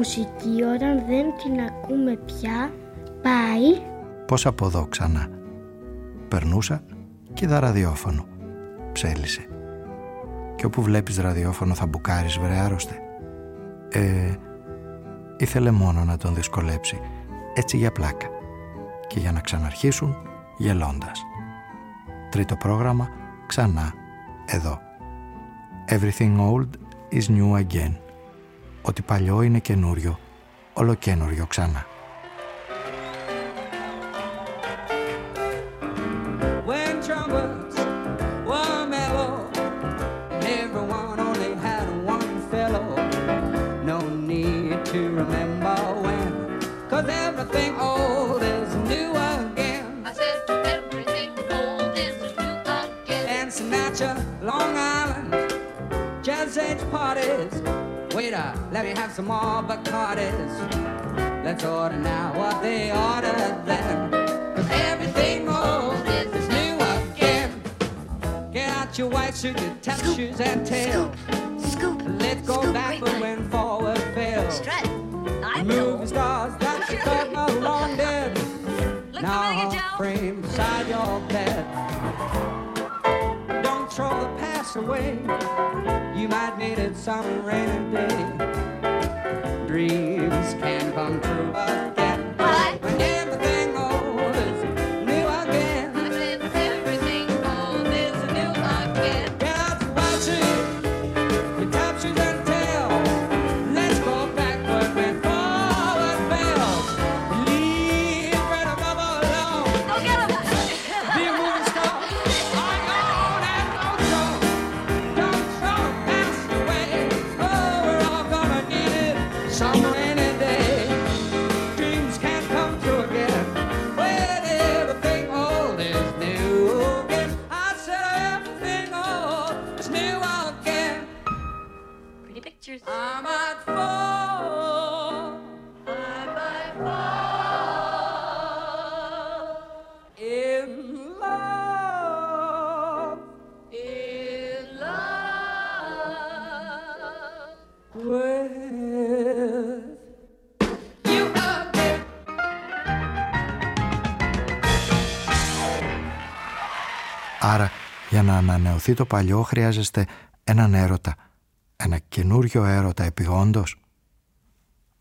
Μουσική όταν δεν την ακούμε πια πάει. Πώς από εδώ ξανά. Περνούσα και είδα ραδιόφωνο. Ψέλισε Και όπου βλέπεις ραδιόφωνο θα μπουκάρεις βρε άρρωστε. Ε, ήθελε μόνο να τον δυσκολέψει. Έτσι για πλάκα. Και για να ξαναρχίσουν γελώντας. Τρίτο πρόγραμμα ξανά εδώ. Everything old is new again ότι παλιό είναι καινούριο, ολοκένουριο ξανά. Don't throw the past away. You might need it some rainy day dreams can come true again. Ανανεωθεί το παλιό χρειάζεστε έναν έρωτα, ένα καινούριο έρωτα επιγόντως.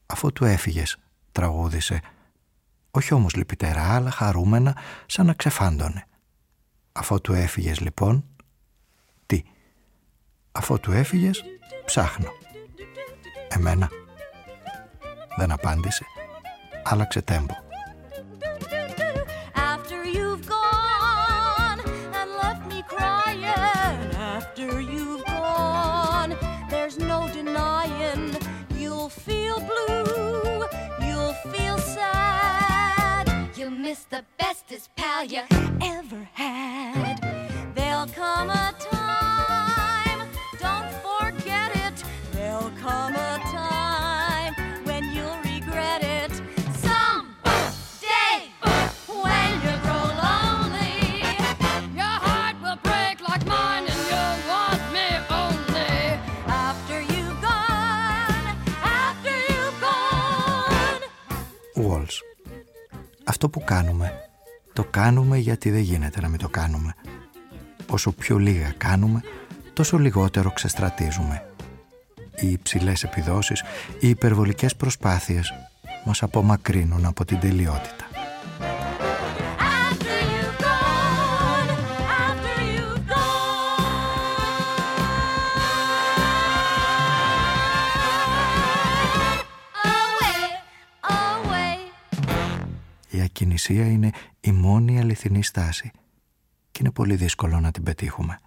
Αφού του έφυγες, τραγούδισε, όχι όμως λυπητερά, αλλά χαρούμενα, σαν να ξεφάντωνε. Αφού του έφυγες λοιπόν, τι, αφού του έφυγες, ψάχνω. Εμένα. Δεν απάντησε. Άλλαξε τέμπο. Denying you'll feel blue, you'll feel sad. You'll miss the bestest pal you ever had. There'll come a time, Αυτό που κάνουμε, το κάνουμε γιατί δεν γίνεται να μην το κάνουμε. Όσο πιο λίγα κάνουμε, τόσο λιγότερο ξεστρατίζουμε. Οι υψηλές επιδόσεις, οι υπερβολικές προσπάθειες μας απομακρύνουν από την τελειότητα. Η ακινησία είναι η μόνη αληθινή στάση και είναι πολύ δύσκολο να την πετύχουμε.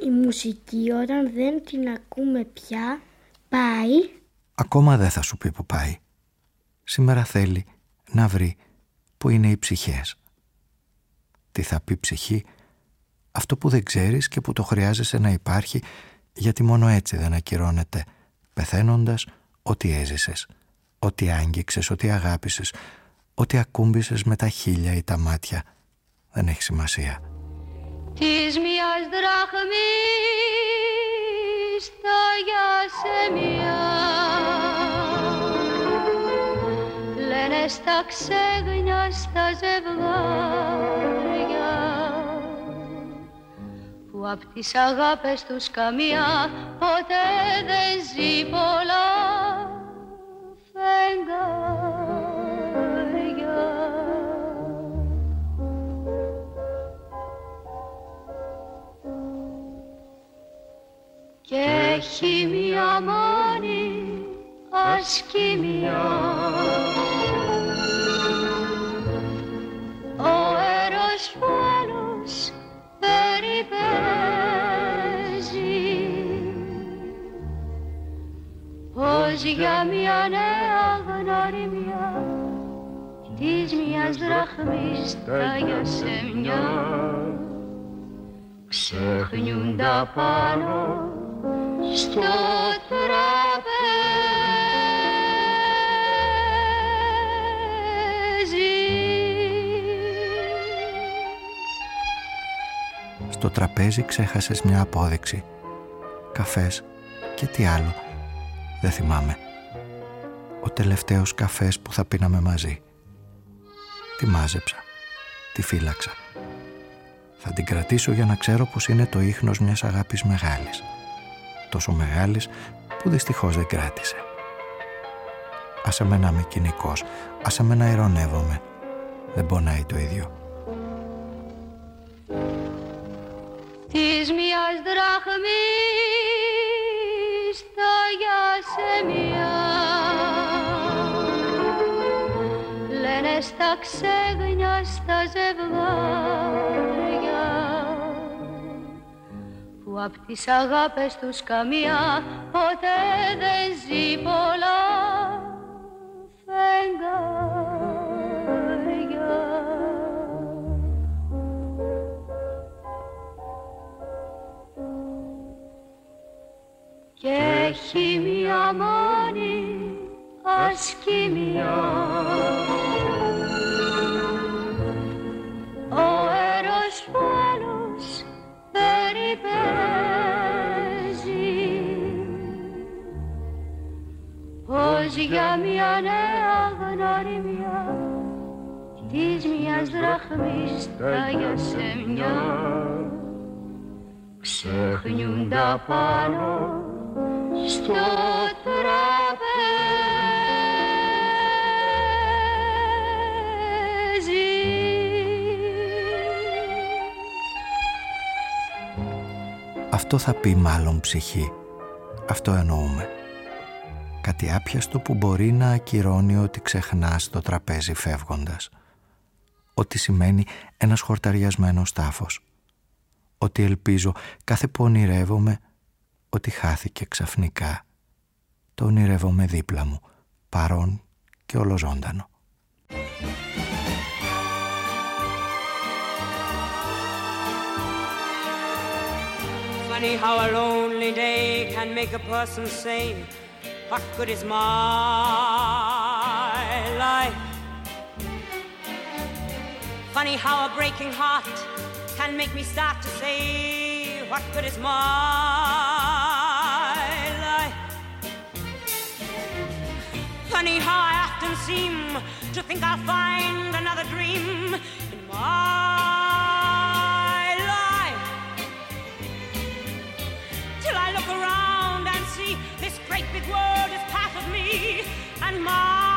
Η μουσική όταν δεν την ακούμε πια πάει Ακόμα δεν θα σου πει που πάει. Σήμερα θέλει να βρει που είναι οι ψυχές. Τι θα πει ψυχή, αυτό που δεν ξέρεις και που το χρειάζεσαι να υπάρχει γιατί μόνο έτσι δεν ακυρώνεται πεθαίνοντας ό,τι έζησες, ό,τι άγγιξες, ό,τι αγάπησες, ό,τι ακούμπησες με τα χίλια ή τα μάτια. Δεν έχει σημασία. Της μιας δραχμής τα για μια λένε στα ξέγνια στα ζευγάρια που απ' τις αγάπες τους καμία ποτέ δεν ζει πολλά φεγγάρια. Μόνη ασκήμια ο έρος που άλλος περιπέζει πως για μια νέα γνωριμιά της μιας δραχμής τα για σε μια. Ξεχνιούν τα πάνω στο τραπέζι. Στο τραπέζι ξέχασες μια απόδειξη. Καφές και τι άλλο. Δεν θυμάμαι. Ο τελευταίος καφές που θα πίναμε μαζί. Τη μάζεψα. Τη φύλαξα. Θα την κρατήσω για να ξέρω πως είναι το ίχνος μιας αγάπης μεγάλης. Τόσο μεγάλης που δυστυχώς δεν κράτησε. Άσε με να είμαι κοινικός. Άσε με να ειρωνεύομαι. Δεν πονάει το ίδιο. Της μιας δραχμής τα για σε μια λένε στα ξέγνια στα ζευγάρια που απ' τις αγάπες τους καμία ποτέ δεν ζει πολλά φεγγάρια. και έχει μια μόνη ασκήμια. Πως για μια νέα γνωριμιά της μιας δραχμής τα για σε μια ξεχνιούν τα πάνω στο τραπέζι. Αυτό θα πει μάλλον ψυχή. Αυτό εννοούμε. Κάτι άπιαστο που μπορεί να ακυρώνει ότι ξεχνάς το τραπέζι φεύγοντας. Ότι σημαίνει ένας χορταριασμένος τάφος. Ότι ελπίζω κάθε που ονειρεύομαι ότι χάθηκε ξαφνικά. Το ονειρεύομαι δίπλα μου, παρόν και ολοζώντανο. Funny how a lonely day can make a person say, What good is my life? Funny how a breaking heart can make me start to say, What good is my life? Funny how I often seem to think I'll find another dream in my and more.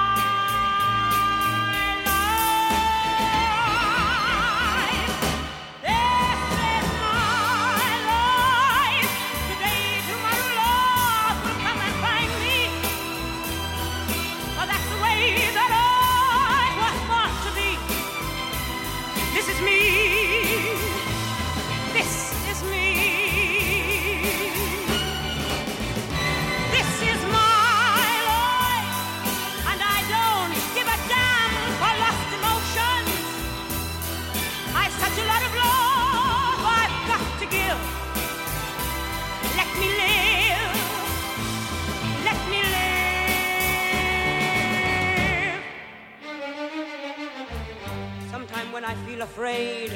Afraid,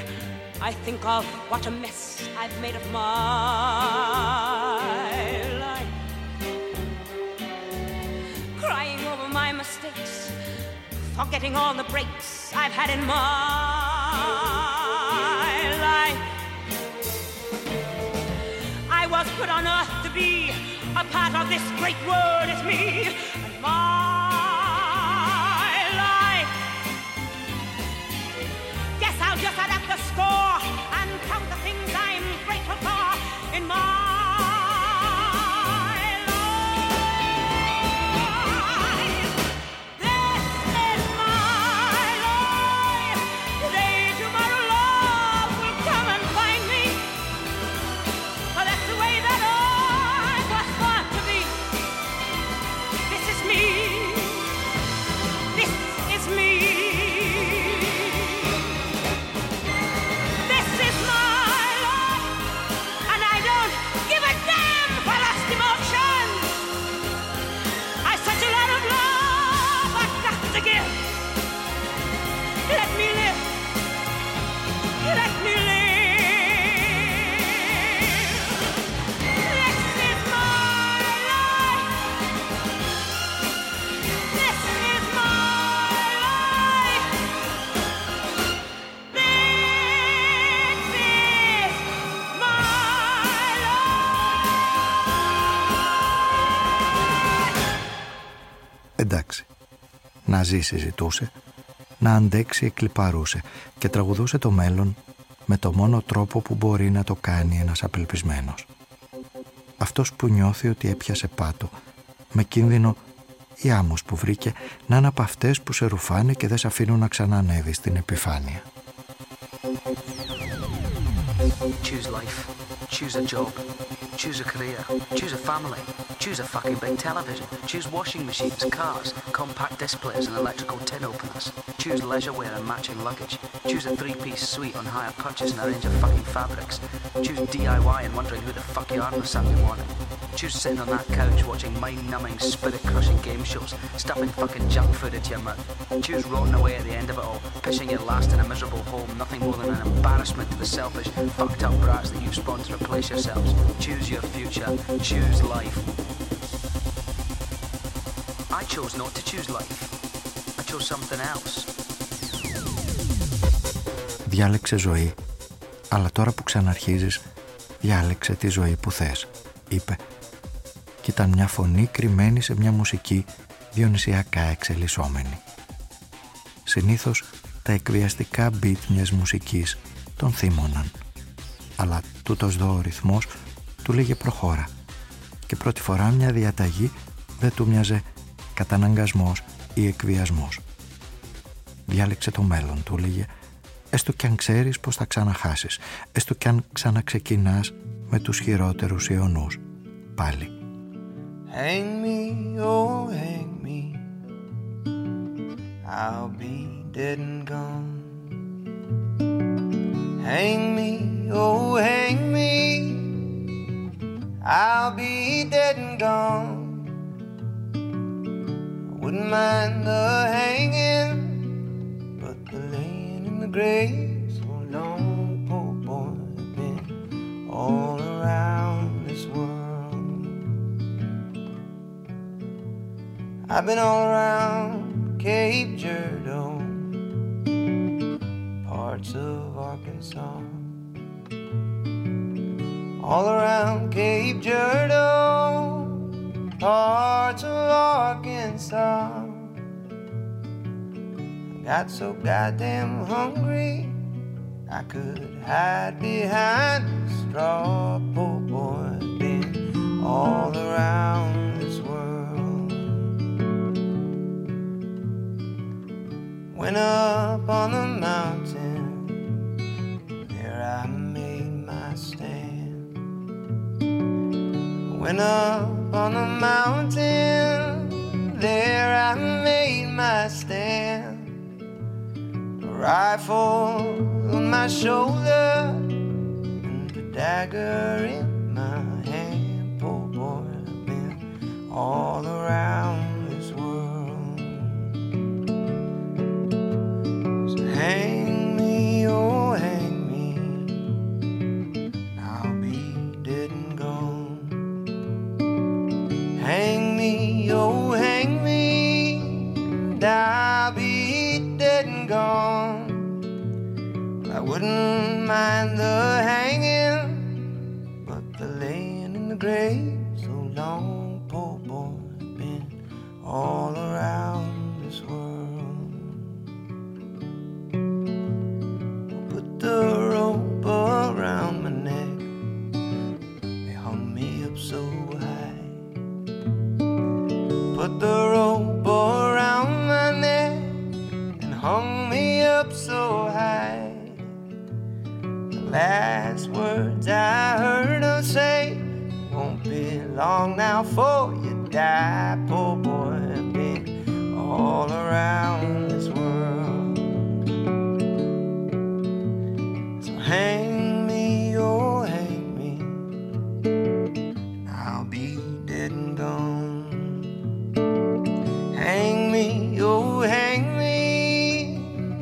I think of what a mess I've made of my life. Crying over my mistakes, forgetting all the breaks I've had in my life. I was put on earth to be a part of this great world as me and my Let's go! Να ζήσει ζητούσε, να αντέξει εκλυπαρούσε και τραγουδούσε το μέλλον με το μόνο τρόπο που μπορεί να το κάνει ένας απελπισμένος. Αυτός που νιώθει ότι έπιασε πάτο, με κίνδυνο η άμμος που βρήκε να είναι από αυτές που σε ρουφάνε και δεν σε αφήνουν να ξανανεύει στην επιφάνεια. Choose life. Choose a job. Choose a career. Choose a family. Choose a fucking big television. Choose washing machines, cars, compact displays, and electrical tin openers. Choose leisure wear and matching luggage. Choose a three-piece suite on hire purchase and a range of fucking fabrics. Choose DIY and wondering who the fuck you are on a Saturday morning. Choose sitting on that couch watching mind-numbing, spirit-crushing game shows, stuffing fucking junk food into your mouth. Choose rotting away at the end of it all, pissing your last in a miserable home, nothing more than an embarrassment to the selfish, fucked up brats that you've spawned to replace yourselves. Choose your future. Choose life. I chose not to choose life. I chose something else. Διάλεξε ζωή, αλλά τώρα που ξαναρχίζεις, διάλεξε τη ζωή που θες, είπε. Κι ήταν μια φωνή κρυμμένη σε μια μουσική διονυσιακά εξελισσόμενη. Συνήθως τα εκβιαστικά beat μιας μουσικής τον θύμωναν. Αλλά τούτος εδώ ο ρυθμός του λέγε προχώρα και πρώτη φορά μια διαταγή δεν του μοιάζε καταναγκασμός ή εκβιασμός. Διάλεξε το μέλλον, του λέγε, έστω κι αν ξέρεις πως θα ξαναχάσεις, έστω κι αν ξαναξεκινάς με τους χειρότερους ιονούς. Πάλι. Hang me, oh hang me. I'll be dead and gone. Hang me, oh hang me. I'll be dead and gone. I wouldn't mind the hanging, but the laying in the grave so long, poor boy, been all around I've been all around Cape Girardeau, parts of Arkansas. All around Cape Girardeau, parts of Arkansas. I got so goddamn hungry, I could hide behind a straw.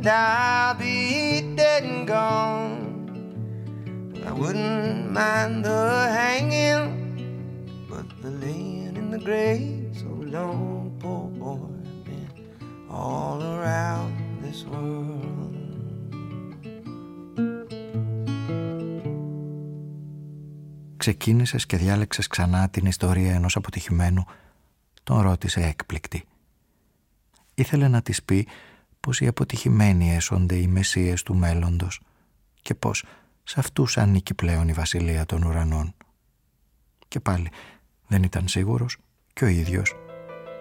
And I'll be dead and gone. I wouldn't mind the hanging, but the laying in the grave so long, poor boy, been all around this world. Ξεκίνησες και διάλεξες ξανά την ιστορία ενός αποτυχημένου, τον ρώτησε έκπληκτη. Ήθελε να της πει πως οι αποτυχημένοι έσονται οι μεσίες του μέλλοντος και πως σε αυτούς ανήκει πλέον η βασιλεία των ουρανών. Και πάλι δεν ήταν σίγουρος και ο ίδιος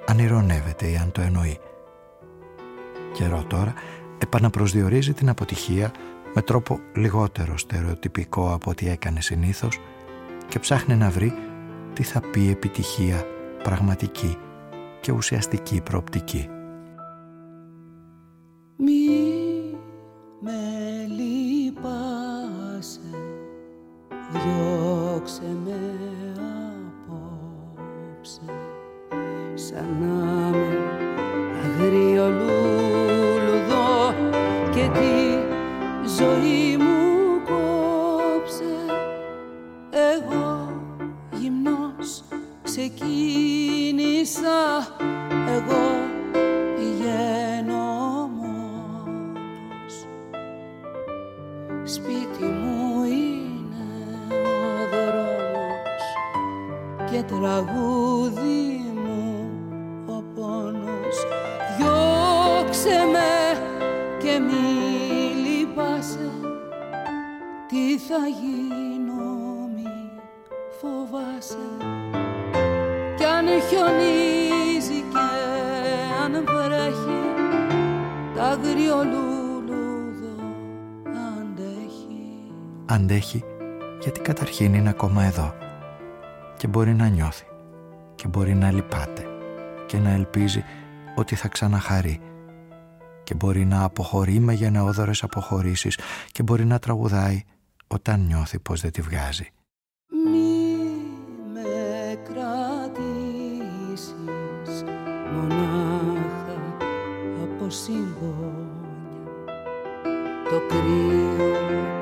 αν ηρωνεύεται ή αν το εννοεί. Καιρό τώρα επαναπροσδιορίζει την αποτυχία με τρόπο λιγότερο στερεοτυπικό από ό,τι έκανε συνήθως και ψάχνει να βρει τι θα πει επιτυχία πραγματική και ουσιαστική προοπτική. Μη με λυπάσαι, διώξε με απόψε, σαν να με αγριολούλουδο και τη ζωή μου κόψε. Εγώ γυμνός ξεκίνησα, εγώ τραγούδι μου ο πόνος. Διώξε με και μη λυπάσαι, τι θα γίνω μη φοβάσαι. Κι αν χιονίζει και αν βρέχει, τα αγριολούλουδο αντέχει. Αντέχει γιατί καταρχήν είναι ακόμα εδώ και μπορεί να νιώθει και μπορεί να λυπάται και να ελπίζει ότι θα ξαναχαρεί και μπορεί να αποχωρεί με γενναιόδορες αποχωρήσεις και μπορεί να τραγουδάει όταν νιώθει πως δεν τη βγάζει. Μη με κρατήσεις μονάχα από συμπόνια Το κρύο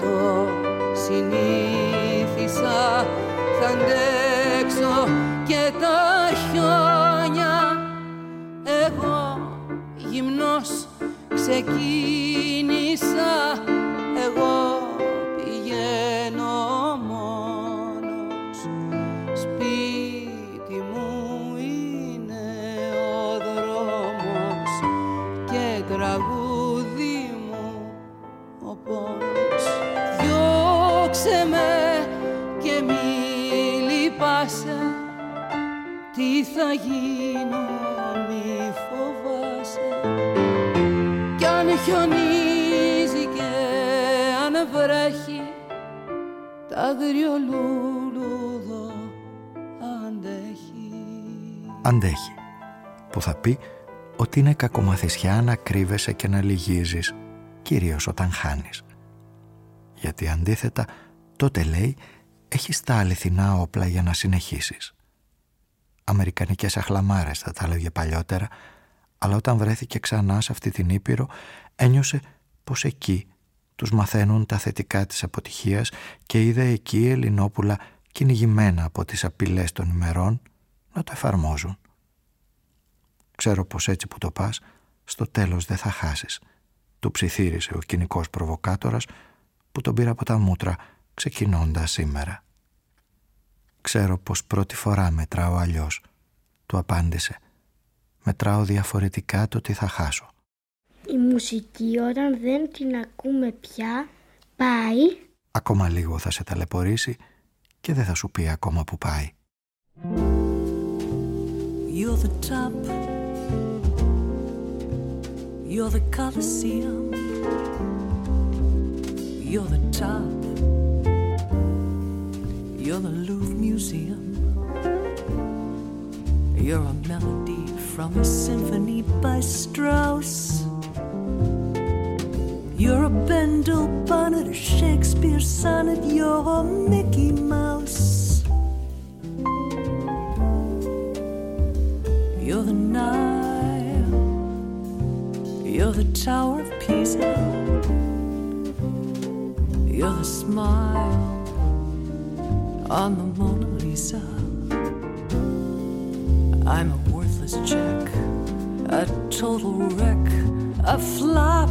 το συνήθισα ξεκίνησα εγώ πηγαίνω μόνος. Σπίτι μου είναι ο δρόμος και τραγούδι μου ο πόνος. Διώξε με και μη λυπάσαι τι θα γίνω χιονίζει και αν βρέχει τα αγριολούλουδο αντέχει. Αντέχει, που θα πει ότι είναι κακομαθησιά να κρύβεσαι και να λυγίζεις, κυρίως όταν χάνεις. Γιατί αντίθετα, τότε λέει, έχεις τα αληθινά όπλα για να συνεχίσεις. Αμερικανικές αχλαμάρες θα τα έλεγε παλιότερα, αλλά όταν βρέθηκε ξανά σε αυτή την Ήπειρο ένιωσε πως εκεί τους μαθαίνουν τα θετικά της αποτυχίας και είδε εκεί Ελληνόπουλα κυνηγημένα από τις απειλές των ημερών να το εφαρμόζουν. Ξέρω πως έτσι που το πας, στο τέλος δεν θα χάσεις. Του ψιθύρισε ο κοινικός προβοκάτορας που τον πήρα από τα μούτρα ξεκινώντας σήμερα. «Ξέρω πως πρώτη φορά μετράω αλλιώς», του απάντησε. «Μετράω διαφορετικά το τι θα χάσω». Η μουσική όταν δεν την ακούμε πια πάει. Ακόμα λίγο θα σε ταλαιπωρήσει και δεν θα σου πει ακόμα που πάει. You're the top. You're the Colosseum. You're the top. You're the Louvre Museum. You're a melody from a symphony by Strauss. You're a Bendel bonnet, a Shakespeare sonnet. You're a Mickey Mouse. You're the Nile. You're the Tower of Pisa. You're the smile on the Mona Lisa. I'm a worthless check, a total wreck, a flop.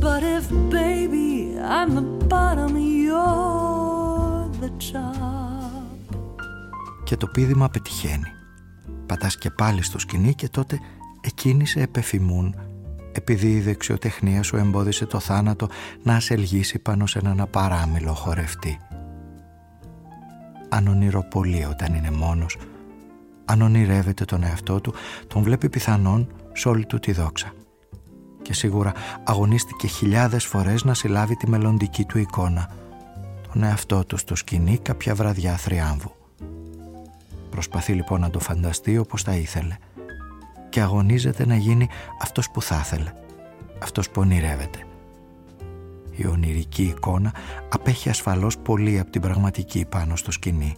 But if, baby, I'm the bottom, you're the top. Και το πείδημα πετυχαίνει. Πατάς και πάλι στο σκηνή και τότε εκείνοι σε επεφημούν επειδή η δεξιοτεχνία σου εμπόδισε το θάνατο να ασελγήσει πάνω σε έναν απαράμιλο χορευτή. Αν ονειροπολεί όταν είναι μόνος, αν ονειρεύεται τον εαυτό του, τον βλέπει πιθανόν σε όλη του τη δόξα. Και σίγουρα αγωνίστηκε χιλιάδες φορές να συλλάβει τη μελλοντική του εικόνα, τον εαυτό του στο σκηνή κάποια βραδιά θριάμβου. Προσπαθεί λοιπόν να το φανταστεί όπως θα ήθελε και αγωνίζεται να γίνει αυτός που θα ήθελε, αυτός που ονειρεύεται. Η ονειρική εικόνα απέχει ασφαλώς πολύ από την πραγματική πάνω στο σκηνή.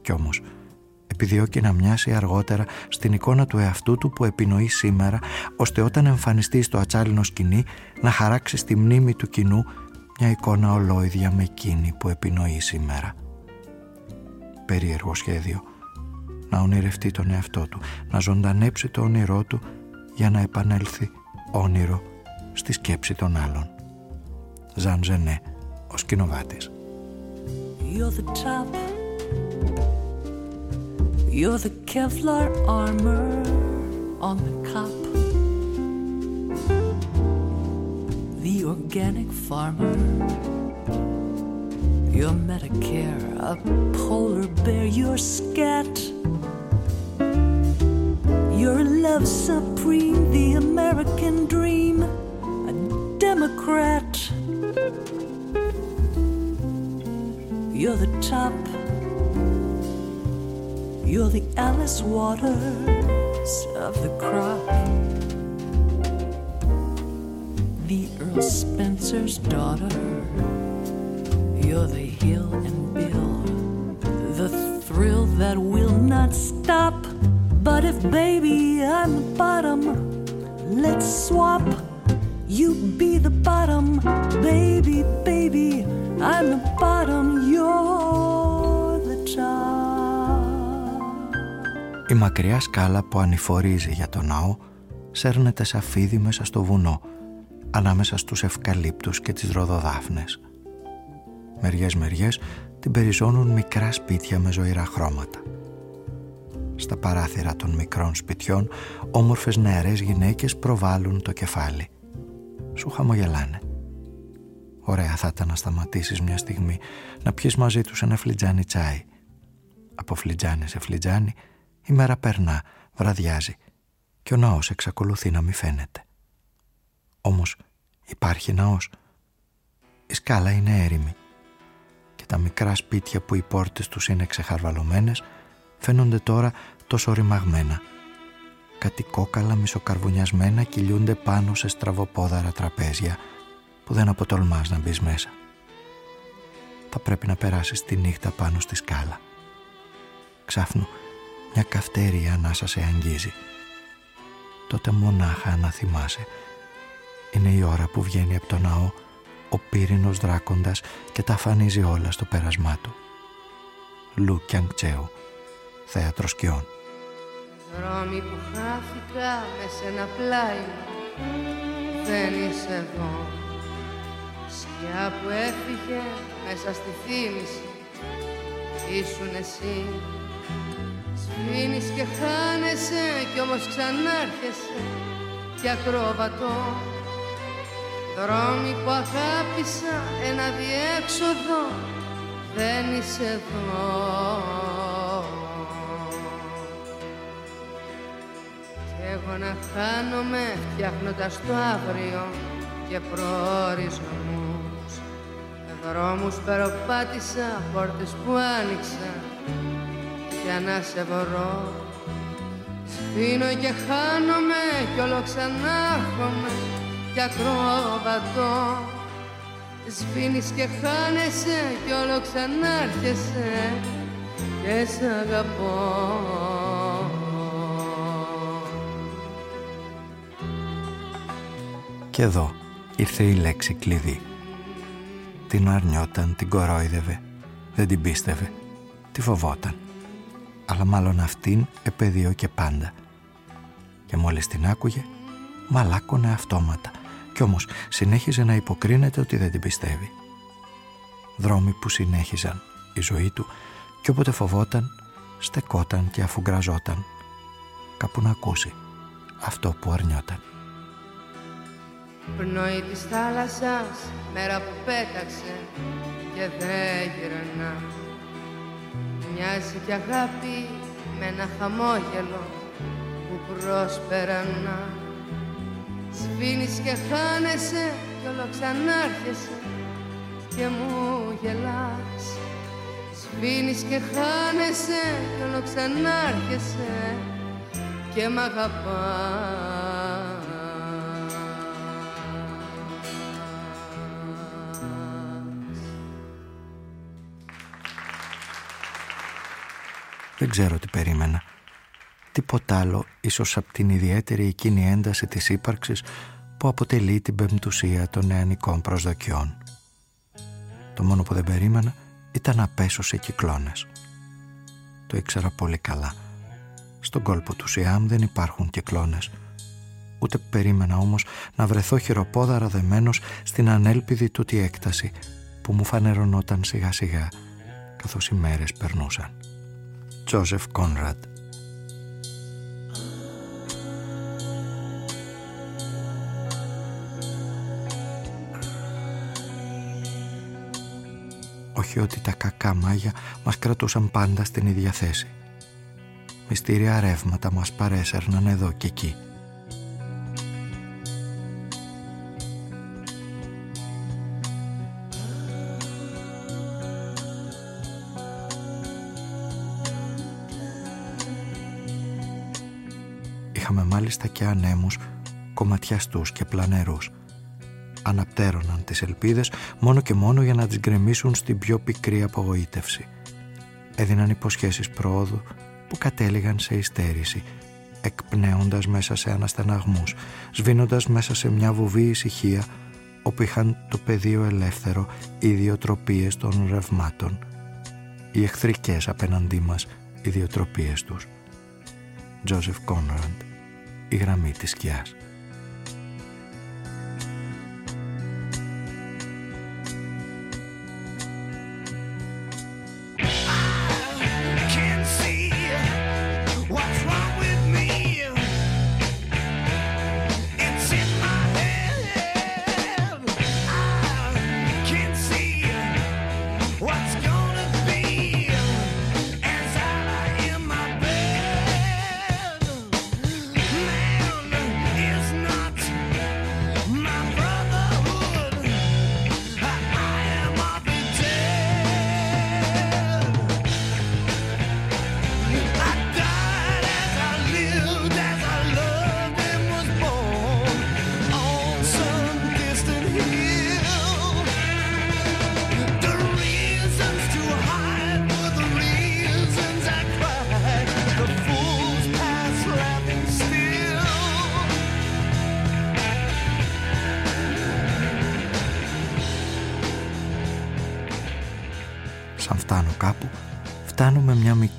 Κι όμως επιδιώκει να μοιάσει αργότερα στην εικόνα του εαυτού του που επινοεί σήμερα ώστε όταν εμφανιστεί στο ατσάλινο σκηνή να χαράξει στη μνήμη του κοινού μια εικόνα ολόιδια με εκείνη που επινοεί σήμερα περίεργο σχέδιο. Να ονειρευτεί τον εαυτό του, να ζωντανέψει το όνειρό του για να επανέλθει όνειρο στη σκέψη των άλλων. Ζαν Ζενέ, ο σκηνοβάτης. You're the top. You're the Kevlar armor on the cup. The organic farmer. You're Medicare, a polar bear, you're scat. You're love supreme, the American dream, a Democrat. You're the top. You're the Alice Waters of the crop. The Earl Spencer's daughter. You're the hill and bill, the thrill that will not stop. But if baby I'm the bottom, let's swap. You be the bottom, baby, baby. I'm the bottom, you're μακριά σκάλα που ανηφορίζει για το ναό σέρνεται σαν φίδι μέσα στο βουνό ανάμεσα στους ευκαλύπτους και τις ροδοδάφνες. Μεριές-μεριές την περιζώνουν μικρά σπίτια με ζωηρά χρώματα. Στα παράθυρα των μικρών σπιτιών όμορφες νεαρές γυναίκες προβάλλουν το κεφάλι. Σου χαμογελάνε. Ωραία θα ήταν να σταματήσεις μια στιγμή να πιεις μαζί τους ένα φλιτζάνι τσάι. Από φλιτζάνι σε φλιτζάνι η μέρα περνά, βραδιάζει και ο ναός εξακολουθεί να μη φαίνεται. Όμως υπάρχει ναός. Η σκάλα είναι έρημη και τα μικρά σπίτια που οι πόρτες τους είναι ξεχαρβαλωμένες φαίνονται τώρα τόσο ρημαγμένα. Κάτι κόκαλα μισοκαρβουνιασμένα κυλιούνται πάνω σε στραβοπόδαρα τραπέζια που δεν αποτολμάς να μπεις μέσα. Θα πρέπει να περάσεις τη νύχτα πάνω στη σκάλα. Ξάφνου μια καυτέρη ανάσα σε αγγίζει. Τότε μονάχα να θυμάσαι. Είναι η ώρα που βγαίνει από το ναό ο πύρινος δράκοντας και τα αφανίζει όλα στο πέρασμά του. Λου Κιανγκτσέου, θέατρος σκιών. Δρόμοι που χάθηκα μες σε ένα πλάι δεν είσαι εδώ Σκιά που έφυγε μέσα στη θύμηση ήσουν εσύ Σβήνεις και χάνεσαι κι όμως ξανάρχεσαι. Και ακρόβατο. Δρόμοι που αγάπησα ένα διέξοδο δεν είσαι εδώ. Κι εγώ να χάνομαι φτιάχνοντας το αύριο και προορισμούς. Δρόμους περοπάτησα, πόρτες που άνοιξα για να σε βρω Σφίνω και χάνομαι κι όλο ξανά κι ακρόβατο Σβήνεις και χάνεσαι κι όλο ξανάρχεσαι και σ' αγαπώ Και εδώ ήρθε η λέξη κλειδί. Την αρνιόταν, την κορόιδευε, δεν την πίστευε, τη φοβόταν. Αλλά μάλλον αυτήν επαιδείω και πάντα. Και μόλις την άκουγε, μαλάκωνε αυτόματα κι όμως συνέχιζε να υποκρίνεται ότι δεν την πιστεύει. Δρόμοι που συνέχιζαν η ζωή του και όποτε φοβόταν, στεκόταν και αφουγκραζόταν κάπου να ακούσει αυτό που αρνιόταν. Πνοή της θάλασσας, μέρα που πέταξε και δεν γυρνά Μοιάζει κι αγάπη με ένα χαμόγελο που προσπερανά Σβήνεις και χάνεσαι κι όλο ξανάρχεσαι και μου γελάς. Σβήνεις και χάνεσαι κι όλο ξανάρχεσαι και μ' αγαπάς Δεν ξέρω τι περίμενα. Τίποτα άλλο ίσως από την ιδιαίτερη εκείνη ένταση της ύπαρξης που αποτελεί την πεμπτουσία των νεανικών προσδοκιών. Το μόνο που δεν περίμενα ήταν να πέσω σε κυκλώνες. Το ήξερα πολύ καλά. Στον κόλπο του Σιάμ δεν υπάρχουν κυκλώνες. Ούτε περίμενα όμως να βρεθώ χειροπόδαρα δεμένος στην ανέλπιδη τούτη έκταση που μου φανερωνόταν σιγά σιγά καθώς οι μέρες περνούσαν. Τζόσεφ Κόνραντ όχι ότι τα κακά μάγια μας κρατούσαν πάντα στην ίδια θέση. Μυστήρια ρεύματα μας παρέσαιρναν εδώ και εκεί. Μάλιστα και ανέμους κομματιαστούς και πλανερούς αναπτέρωναν τις ελπίδες μόνο και μόνο για να τις γκρεμίσουν στην πιο πικρή απογοήτευση. Έδιναν υποσχέσεις πρόοδου που κατέληγαν σε υστέρηση, εκπνέοντας μέσα σε αναστεναγμούς, σβήνοντας μέσα σε μια βουβή ησυχία όπου είχαν το πεδίο ελεύθερο ιδιοτροπίες των ρευμάτων, οι εχθρικές απέναντί μας ιδιοτροπίες τους. Τζόσεφ Κόνραντ, η γραμμή της σκιάς.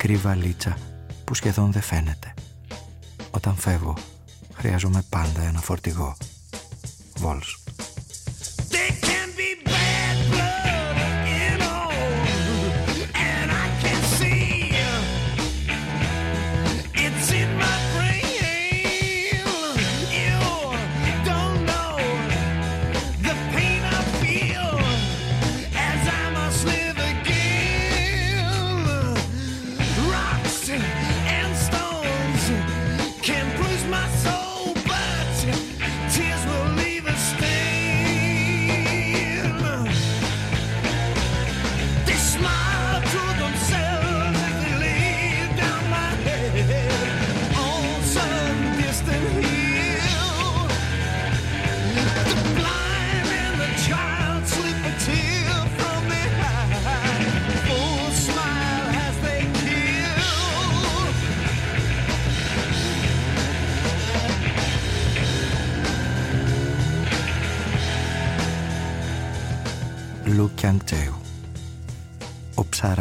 Μικρή βαλίτσα που σχεδόν δεν φαίνεται. Όταν φεύγω, χρειάζομαι πάντα ένα φορτηγό. Βόλς.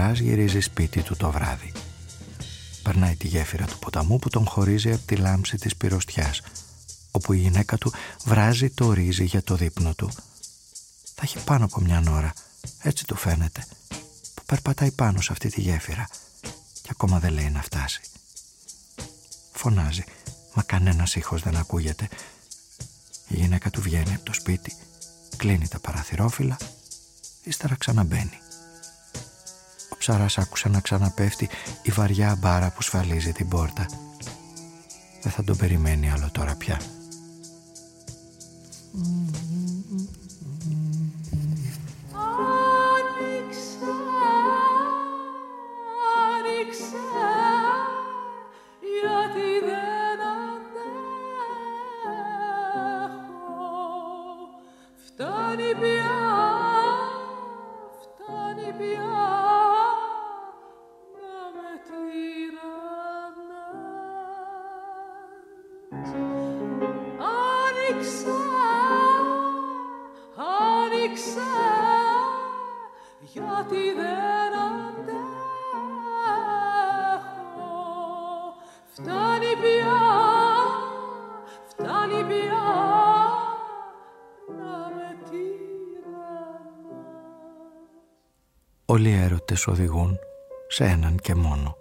Ο ψαράς γυρίζει σπίτι του το βράδυ. Περνάει τη γέφυρα του ποταμού που τον χωρίζει από τη λάμψη της πυροστιάς, όπου η γυναίκα του βράζει το ρύζι για το δείπνο του. Θα έχει πάνω από μια ώρα, έτσι του φαίνεται, που περπατάει πάνω σε αυτή τη γέφυρα και ακόμα δεν λέει να φτάσει. Φωνάζει, μα κανένας ήχος δεν ακούγεται. Η γυναίκα του βγαίνει από το σπίτι, κλείνει τα παραθυρόφυλλα, ύστερα ξαναμπαίνει. Ο ψαράς άκουσε να ξαναπέφτει η βαριά μπάρα που σφαλίζει την πόρτα. Δεν θα τον περιμένει άλλο τώρα πια. Άνοιξε, γιατί δεν αντέχω. Φτάνει πια, φτάνει πια, να με Όλοι οι έρωτες οδηγούν σε έναν και μόνο.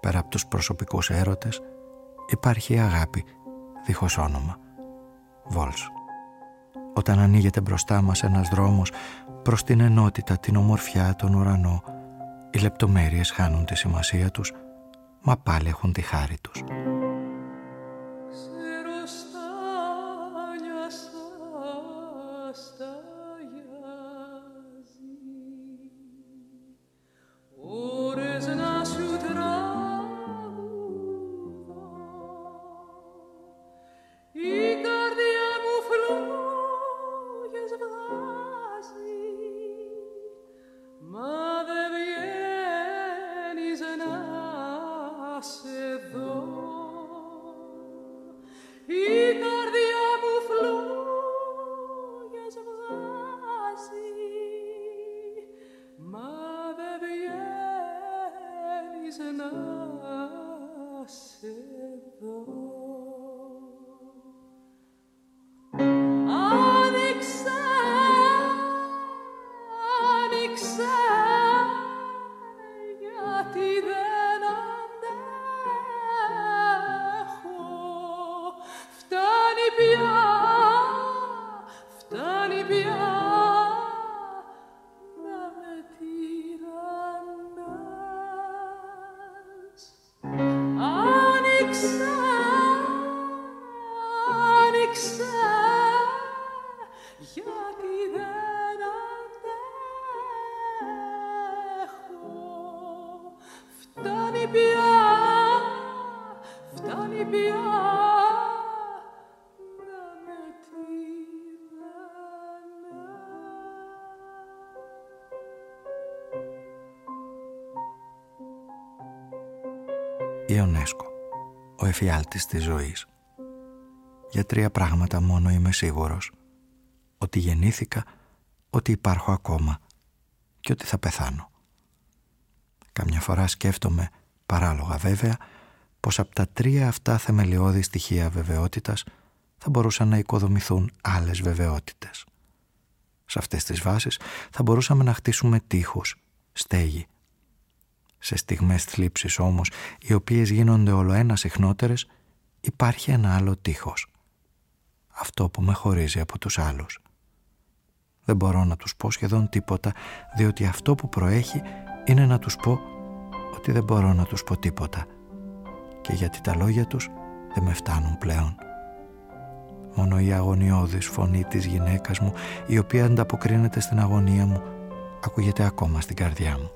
Πέρα από τους προσωπικούς έρωτες υπάρχει η αγάπη δίχως όνομα. Βόλς. Όταν ανοίγεται μπροστά μας ένας δρόμος προς την ενότητα, την ομορφιά, τον ουρανό, οι λεπτομέρειες χάνουν τη σημασία τους, μα πάλι έχουν τη χάρη τους. Ο εφιάλτης της ζωής. Για τρία πράγματα μόνο είμαι σίγουρος. Ότι γεννήθηκα, ότι υπάρχω ακόμα και ότι θα πεθάνω. Καμιά φορά σκέφτομαι, παράλογα βέβαια, πως από τα τρία αυτά θεμελιώδη στοιχεία βεβαιότητας θα μπορούσαν να οικοδομηθούν άλλες βεβαιότητες. Σε αυτές τις βάσεις θα μπορούσαμε να χτίσουμε τείχους, στέγη. Σε στιγμές θλίψης όμως, οι οποίες γίνονται όλο ένας συχνότερες, υπάρχει ένα άλλο τείχος. Αυτό που με χωρίζει από τους άλλους. Δεν μπορώ να τους πω σχεδόν τίποτα, διότι αυτό που προέχει είναι να τους πω ότι δεν μπορώ να τους πω τίποτα και γιατί τα λόγια τους δεν με φτάνουν πλέον. Μόνο η αγωνιώδης φωνή της γυναίκας μου, η οποία ανταποκρίνεται στην αγωνία μου, ακούγεται ακόμα στην καρδιά μου.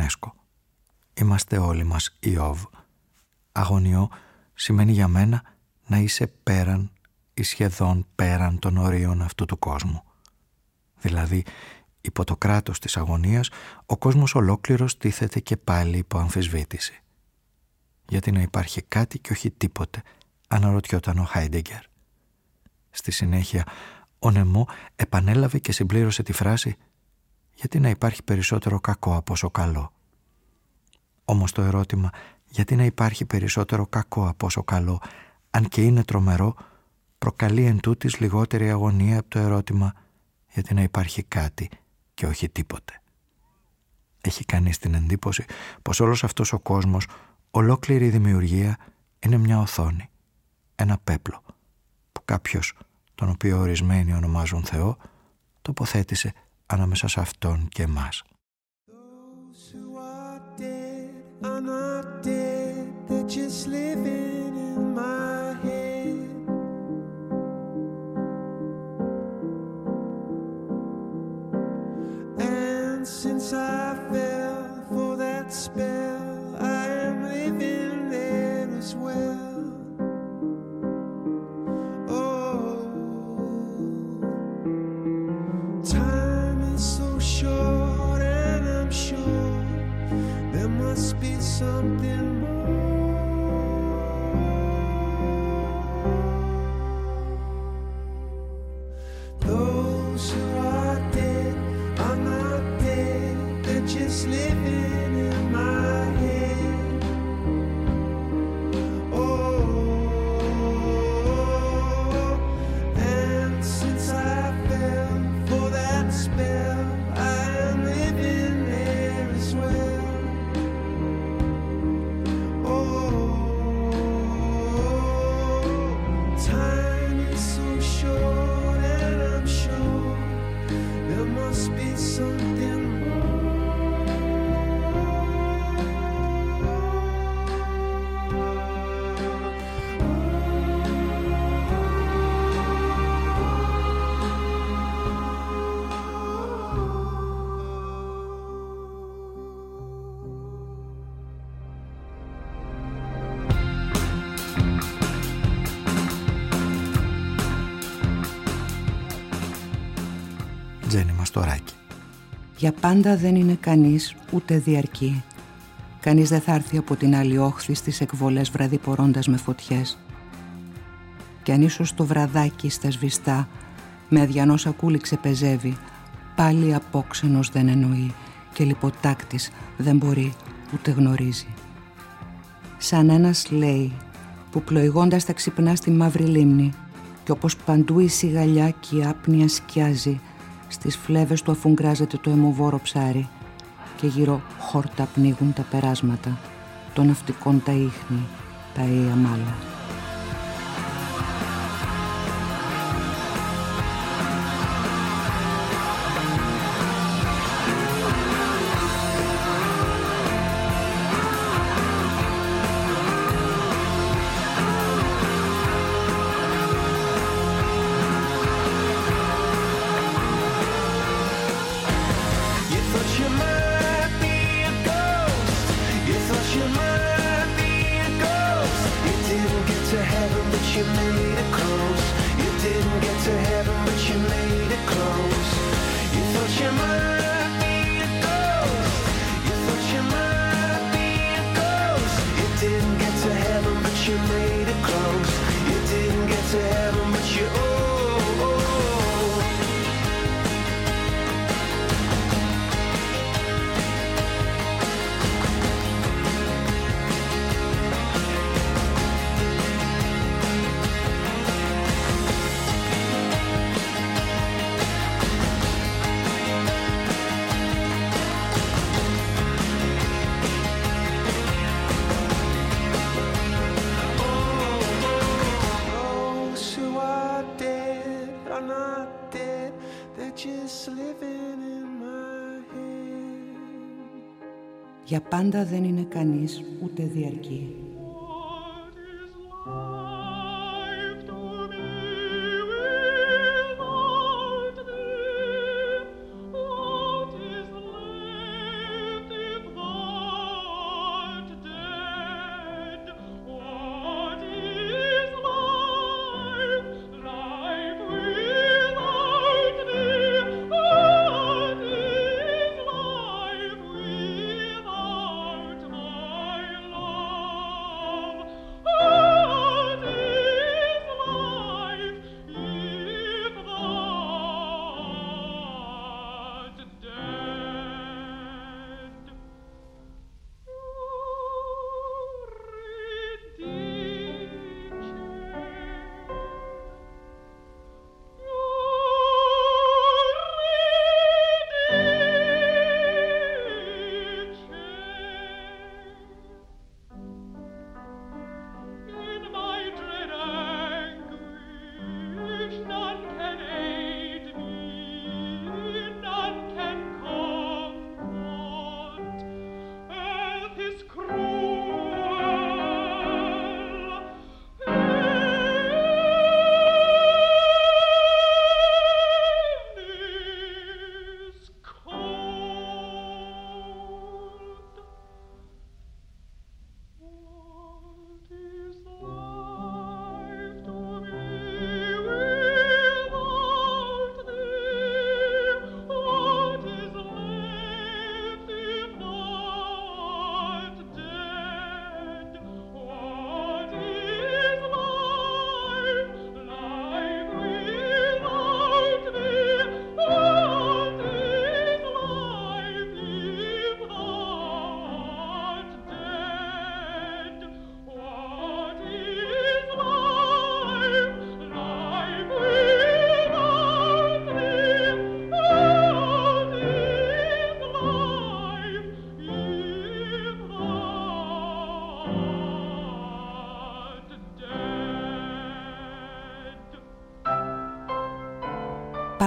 Ιονέσκο. Είμαστε όλοι μας Ιώβ. Αγωνιό σημαίνει για μένα να είσαι πέραν ή σχεδόν πέραν των ορίων αυτού του κόσμου. Δηλαδή, υπό το κράτος της αγωνίας, ο κόσμος ολόκληρος τίθεται και πάλι υπό αμφισβήτηση. Γιατί να υπάρχει κάτι και όχι τίποτε, αναρωτιόταν ο Χάιντεγκερ. Στη συνέχεια, ο Νεμό επανέλαβε και συμπλήρωσε τη φράση «Γιατί να υπάρχει περισσότερο κακό από όσο καλό». Όμως το ερώτημα «Γιατί να υπάρχει περισσότερο κακό από όσο καλό» αν και είναι τρομερό, προκαλεί εν τούτης λιγότερη αγωνία από το ερώτημα «Γιατί να υπάρχει κάτι και όχι τίποτε». Έχει κανείς την εντύπωση πως όλος αυτός ο κόσμος, ολόκληρη η δημιουργία, είναι μια οθόνη, ένα πέπλο, που κάποιος τον οποίο ορισμένοι ονομάζουν Θεό, τοποθέτησε ανάμεσα σε Αυτόν και εμάς. are not dead, they're just living in my head. And since I fell for that spell, should Για πάντα δεν είναι κανείς ούτε διαρκή. Κανείς δεν θα έρθει από την άλλη όχθη στις εκβολές βραδιπορώντας με φωτιές. Κι αν ίσως το βραδάκι στα σβηστά με αδιανό σακούλι ξεπεζεύει, πάλι απόξενος δεν εννοεί και λιποτάκτης δεν μπορεί ούτε γνωρίζει. Σαν ένας λέει που πλοηγώντας τα ξυπνά στη μαύρη λίμνη και όπως παντού η σιγαλιά και η άπνοια σκιάζει στις φλέβες του αφουγκράζεται το αιμοβόρο ψάρι και γύρω χόρτα πνίγουν τα περάσματα των ναυτικών τα ίχνη, τα αία μάλα. Για πάντα δεν είναι κανείς ούτε διαρκή.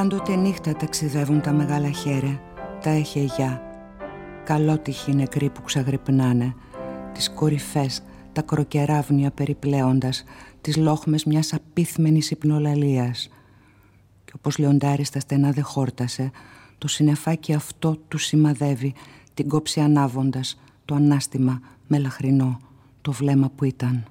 Πάντοτε νύχτα ταξιδεύουν τα μεγάλα χέρια, τα έχει γιά. Καλότυχοι νεκροί που ξαγρυπνάνε, τις κορυφές, τα κροκεράβνια περιπλέοντας, τις λόχμες μιας απίθμενης υπνολαλίας. Και όπως λιοντάρι στα στενά δε χόρτασε, το συνεφάκι αυτό του σημαδεύει, την κόψη ανάβοντας, το ανάστημα μελαχρινό, το βλέμμα που ήταν.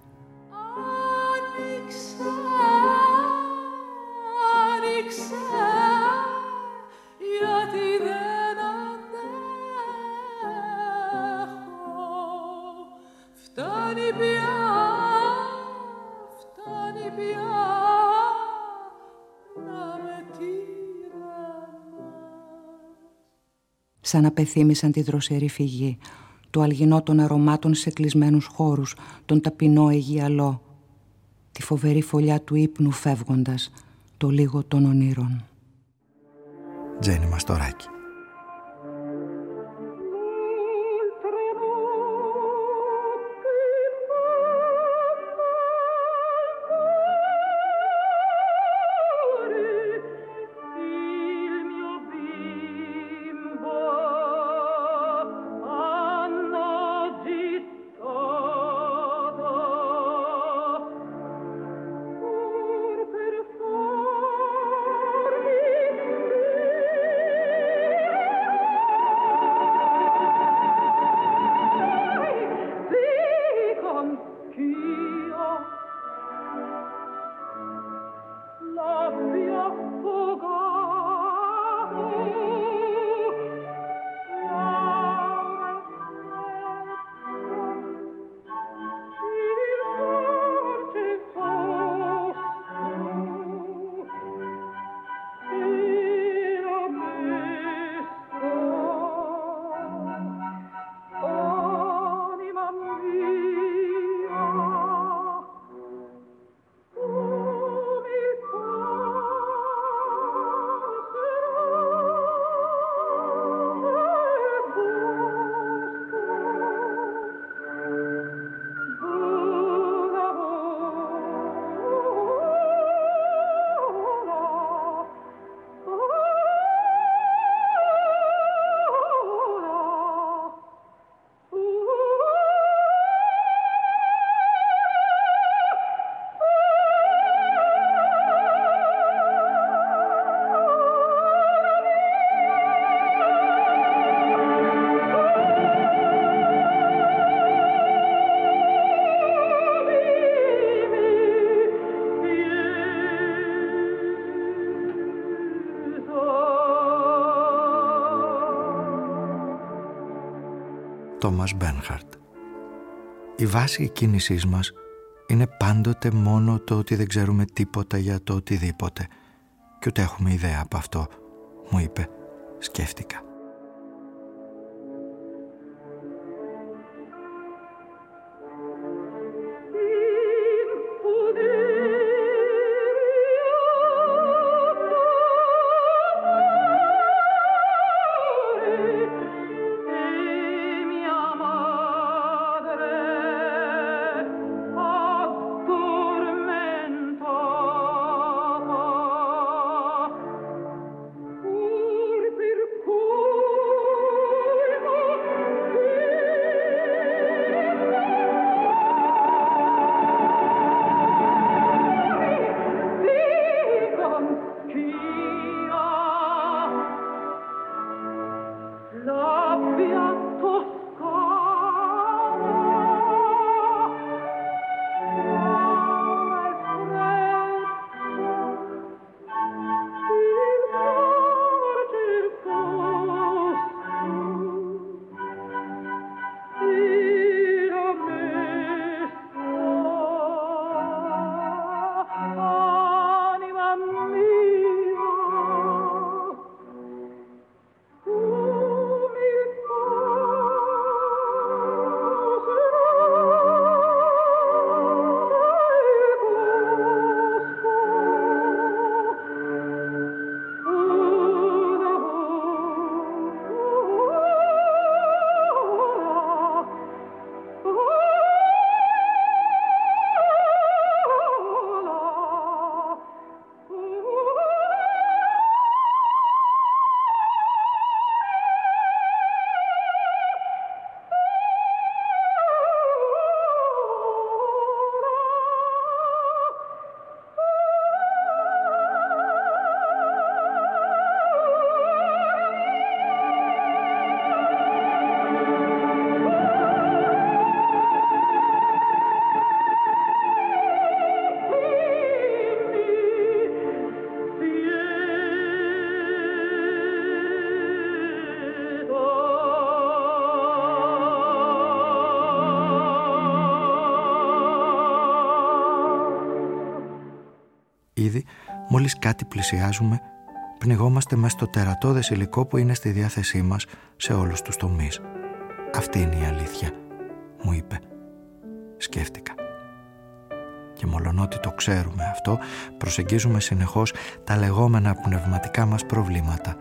Σαν απεθύμησαν τη δροσερή φυγή, το αλγινό των αρωμάτων σε κλεισμένους χώρους, τον ταπεινό αιγιαλό, τη φοβερή φωλιά του ύπνου φεύγοντας, το λίγο των ονείρων. Τζένι Μαστοράκη. Τόμας Μπένχαρτ. Η βάση κίνησής μας είναι πάντοτε μόνο το ότι δεν ξέρουμε τίποτα για το οτιδήποτε και ούτε έχουμε ιδέα από αυτό, μου είπε, σκέφτηκα. Μόλις κάτι πλησιάζουμε, πνιγόμαστε μέσα στο τερατώδες υλικό που είναι στη διάθεσή μας σε όλους τους τομείς. Αυτή είναι η αλήθεια, μου είπε. Σκέφτηκα. Και μολονότι το ξέρουμε αυτό, προσεγγίζουμε συνεχώς τα λεγόμενα πνευματικά μας προβλήματα.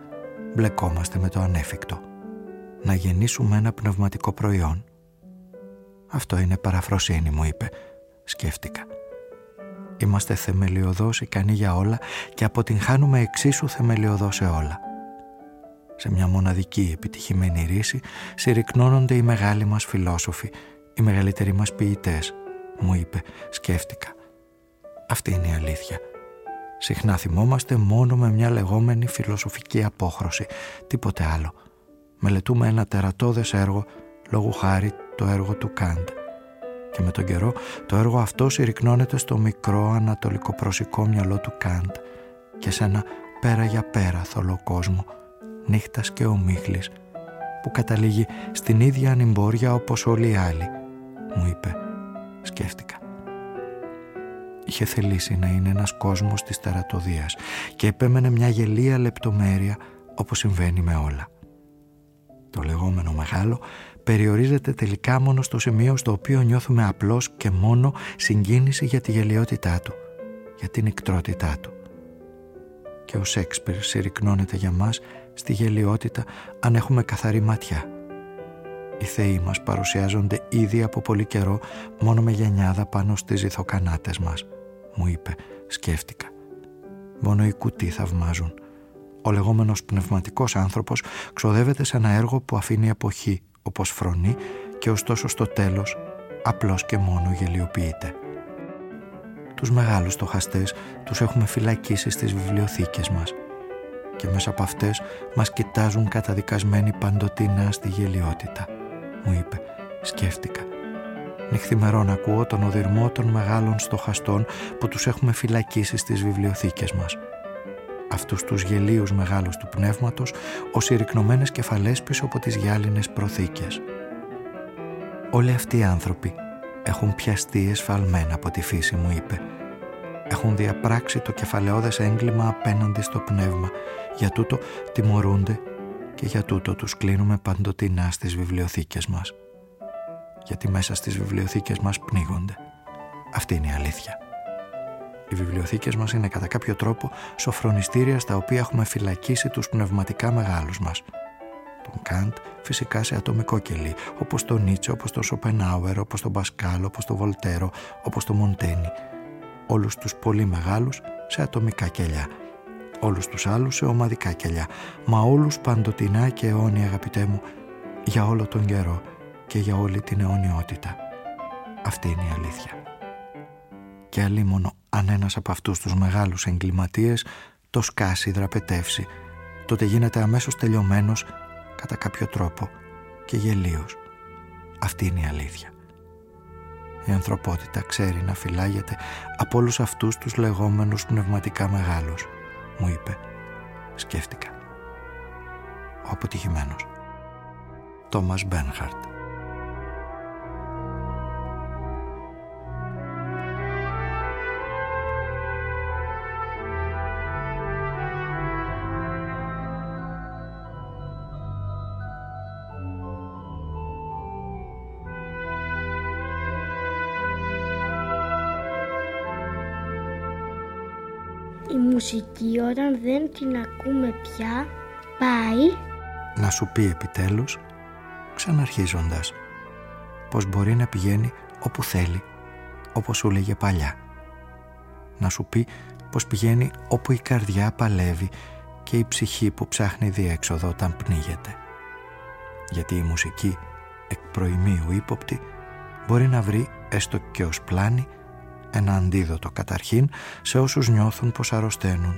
Μπλεκόμαστε με το ανέφικτο. Να γεννήσουμε ένα πνευματικό προϊόν. Αυτό είναι παραφροσύνη, μου είπε. Σκέφτηκα. Είμαστε θεμελιωδώς ικανοί για όλα και αποτυγχάνουμε εξίσου θεμελιωδώς σε όλα. Σε μια μοναδική επιτυχημένη ρίση συρρυκνώνονται οι μεγάλοι μας φιλόσοφοι, οι μεγαλύτεροι μας ποιητές, μου είπε, σκέφτηκα. Αυτή είναι η αλήθεια. Συχνά θυμόμαστε μόνο με μια λεγόμενη φιλοσοφική απόχρωση, τίποτε άλλο. Μελετούμε ένα τερατώδες έργο, λόγου χάρη το έργο του Κάντ. Και με τον καιρό το έργο αυτό συρρυκνώνεται στο μικρό ανατολικοπροσικό μυαλό του Κάντ και σε ένα πέρα για πέρα θολό κόσμο, νύχτας και ομίχλης, που καταλήγει στην ίδια ανυμπόρια όπως όλοι οι άλλοι, μου είπε, σκέφτηκα. Είχε θελήσει να είναι ένας κόσμος της τερατοδίας και επέμενε μια γελία λεπτομέρεια όπως συμβαίνει με όλα. Το λεγόμενο μεγάλο περιορίζεται τελικά μόνο στο σημείο στο οποίο νιώθουμε απλώς και μόνο συγκίνηση για τη γελιότητά του, για την εκτρότητά του. Και ο Σέξπιρ συρρυκνώνεται για μας στη γελιότητα αν έχουμε καθαρή ματιά. Οι θεοί μας παρουσιάζονται ήδη από πολύ καιρό μόνο με γενιάδα πάνω στις ηθοκανάτες μας, μου είπε, σκέφτηκα. Μόνο οι κουτί θαυμάζουν. Ο λεγόμενος πνευματικός άνθρωπος ξοδεύεται σε ένα έργο που αφήνει εποχή, όπως φρονεί και ωστόσο στο τέλος απλώς και μόνο γελιοποιείται. Τους μεγάλους στοχαστές τους έχουμε φυλακίσει στις βιβλιοθήκες μας και μέσα από αυτές μας κοιτάζουν καταδικασμένοι παντοτινά στη γελιότητα. Μου είπε, σκέφτηκα. Νυχθημερών ακούω τον οδυρμό των μεγάλων στοχαστών που τους έχουμε φυλακίσει στις βιβλιοθήκες μας αυτούς τους γελίους μεγάλους του πνεύματος ως συρρυκνωμένες κεφαλές πίσω από τις γυάλινες προθήκες. Όλοι αυτοί οι άνθρωποι έχουν πιαστεί εσφαλμένα από τη φύση μου είπε. Έχουν διαπράξει το κεφαλαιόδες έγκλημα απέναντι στο πνεύμα. Για τούτο τιμωρούνται και για τούτο τους κλείνουμε παντοτινά στις βιβλιοθήκες μας. Γιατί μέσα στις βιβλιοθήκες μας πνίγονται. Αυτή είναι η αλήθεια. Οι βιβλιοθήκες μας είναι κατά κάποιο τρόπο σοφρονιστήρια στα οποία έχουμε φυλακίσει τους πνευματικά μεγάλους μας. Τον Καντ φυσικά σε ατομικό κελί, όπως τον Νίτσε, όπως τον Σοπενάουερ, όπως τον Πασκάλ, όπως τον Βολτέρο, όπως τον Μοντένι. Όλους τους πολύ μεγάλους σε ατομικά κελιά. Όλους τους άλλους σε ομαδικά κελιά. Μα όλους παντοτινά και αιώνια αγαπητέ μου, για όλο τον καιρό και για όλη την αιωνιότητα. Αυτή είναι η αλήθεια. Και αλίμονο αν ένας από αυτούς τους μεγάλους εγκληματίες το σκάσει, δραπετεύσει, τότε γίνεται αμέσως τελειωμένος κατά κάποιο τρόπο και γελίος. Αυτή είναι η αλήθεια. Η ανθρωπότητα ξέρει να φυλάγεται από όλους αυτούς τους λεγόμενους πνευματικά μεγάλους, μου είπε. Σκέφτηκα. Ο αποτυχημένος. Τόμας Μπένχαρτ. Μουσική όταν δεν την ακούμε πια πάει Να σου πει επιτέλους, ξαναρχίζοντας, πως μπορεί να πηγαίνει όπου θέλει, όπως σου λέγε παλιά. Να σου πει πως πηγαίνει όπου η καρδιά παλεύει και η ψυχή που ψάχνει διέξοδο όταν πνίγεται. Γιατί η μουσική εκ προημίου ύποπτη μπορεί να βρει έστω και ως πλάνη ένα αντίδοτο καταρχήν σε όσους νιώθουν πως αρρωσταίνουν.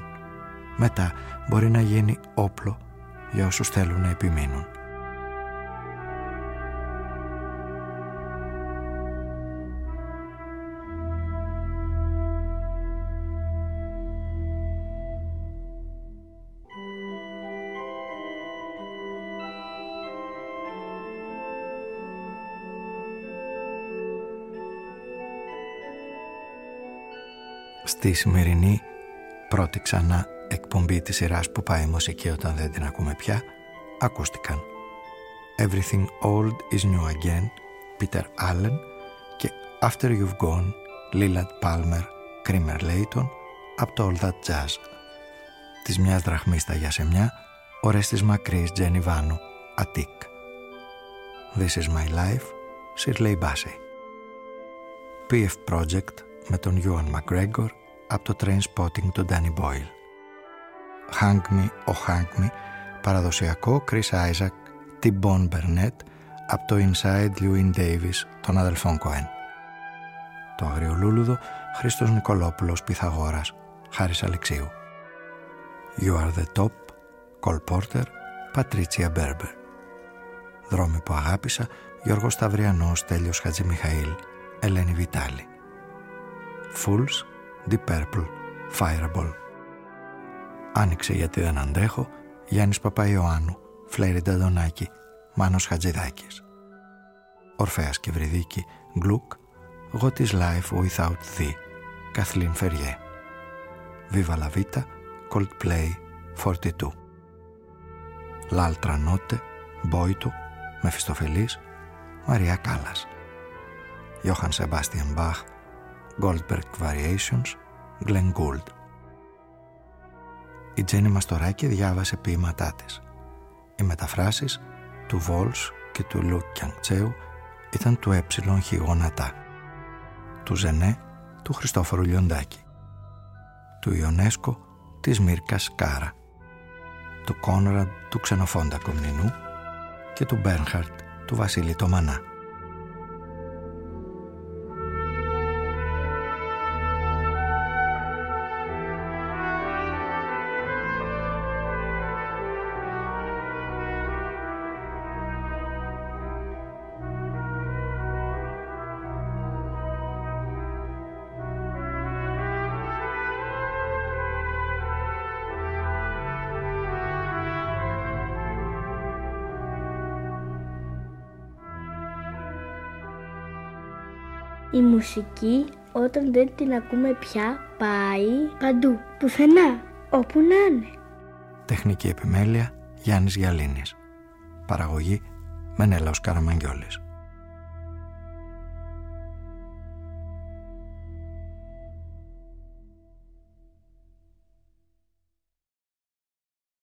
Μετά μπορεί να γίνει όπλο για όσους θέλουν να επιμείνουν. Στη σημερινή πρώτη ξανά εκπομπή της σειράς που πάει η μουσική όταν δεν την ακούμε πια, ακούστηκαν Everything Old is New Again, Peter Allen και After You've Gone, Lillard Palmer, Kramer Layton από το All That Jazz. Της μιας δραχμίστα για σε μια, Ορέστης Μακρύς Τζένι Βάνου, Αττικ. This is my life, Shirley Bassey. PF Project με τον Ewan McGregor από το Train Spotting του Danny Boyle. Hang Me, Oh Hang Me, παραδοσιακό Chris Isaac, T-Bone Burnett από το Inside Lewin Davis των αδελφών Cohen. Το αγριολούλουδο Χρήστος Νικολόπουλος Πυθαγόρας, Χάρης Αλεξίου. You are the top, Cole Porter, Πατρίτσια Μπέρμπερ. Δρόμοι που αγάπησα, Γιώργος Σταυριανός, Τέλειος Χατζημιχαήλ, Ελένη Βιτάλη. Fools, Deep Purple, Fireball. Άνοιξε γιατί δεν αντέχω, Γιάννης Παπαϊωάννου, Φλέρι Νταντονάκη, Μάνος Χατζηδάκης. Ορφέας και Βρυδίκη, Γκλουκ, What is life without thee, Καθλίν Φεριέ. Viva la vita, Coldplay, 42. L'altra notte, Μπόιτου, Μεφιστοφελής, Μαρία Κάλλας. Johann Sebastian Bach, Goldberg Variations, Glenn Gould. Η Τζένι Μαστοράκη διάβασε ποίηματά της. Οι μεταφράσεις του Βόλς και του Λουκ Κιανγκτσέου ήταν του ε χιγονατά. Του Ζενέ του Χριστόφορου Λιοντάκη. Του Ιονέσκο της Μύρκας Κάρα. Του Κόνραντ του Ξενοφόντα Κομνηνού και του Μπέρνχαρτ του Βασίλη Τομανά. Η μουσική όταν δεν την ακούμε πια πάει παντού, πουθενά, όπου να είναι. Τεχνική επιμέλεια Γιάννης Γιαλίνης. Παραγωγή Μενέλαος Καραμαγγιόλης.